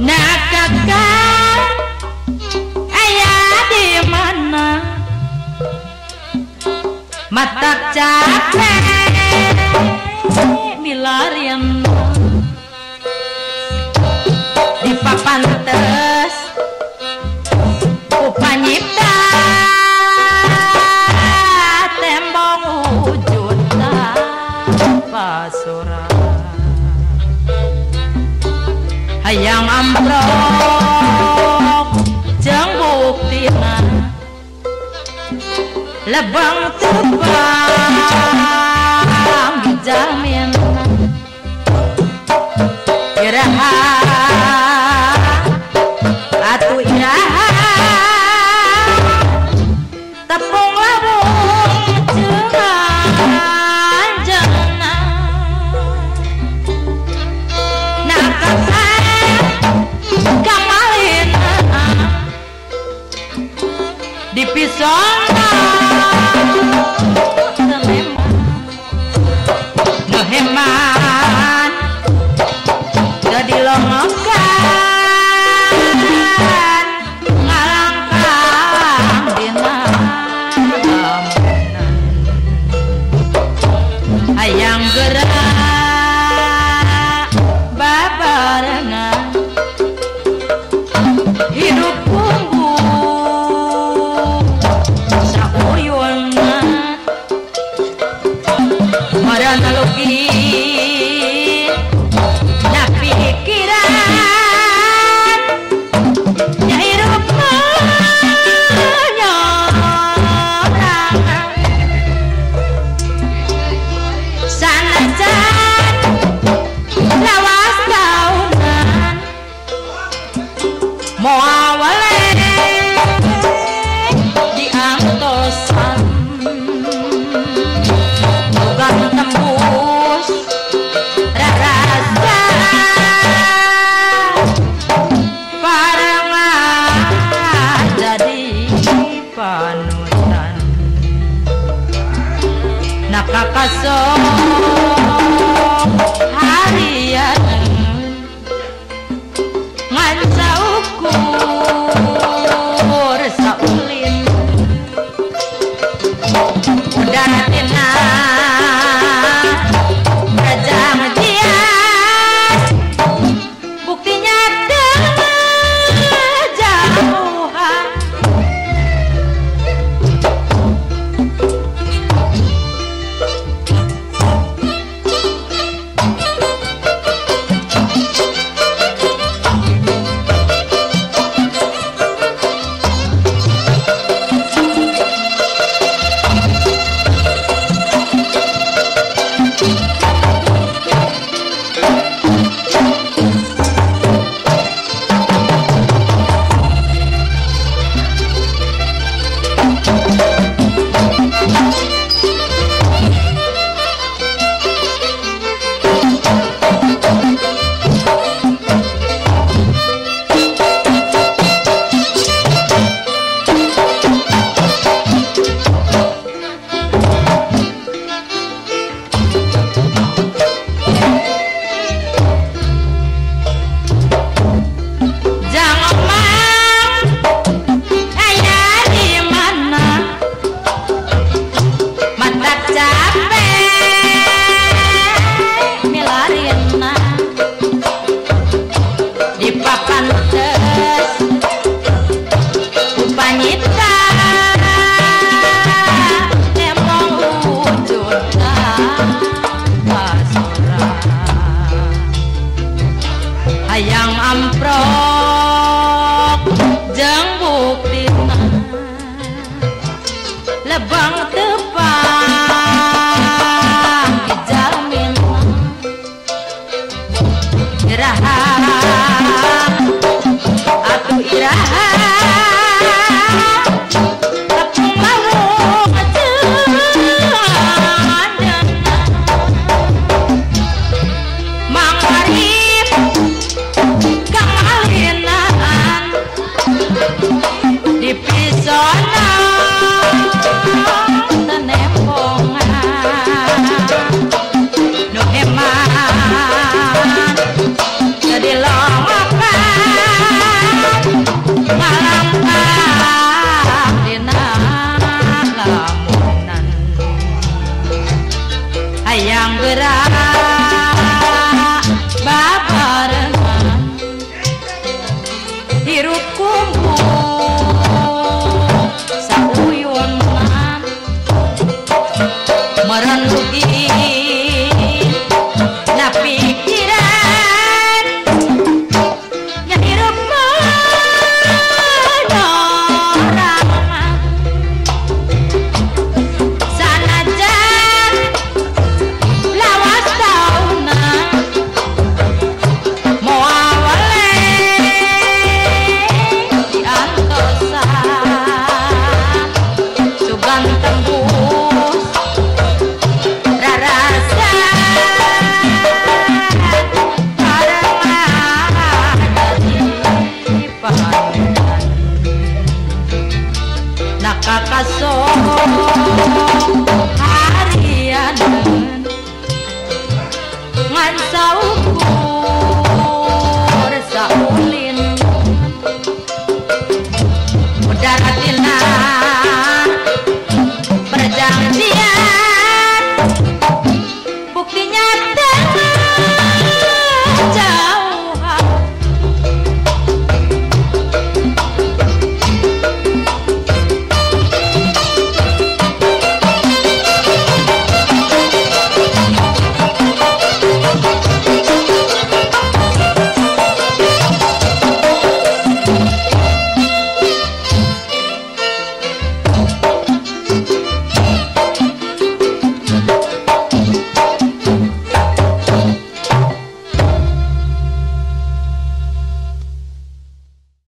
Nah kakak Ayah di mana? Mata capek. Milarian. ayaang amprok bukti buktina lebang terbang jamin. Gerahan Brahma yang berat babarengan hirup kumpul sauyun merenung 바깥 갔어.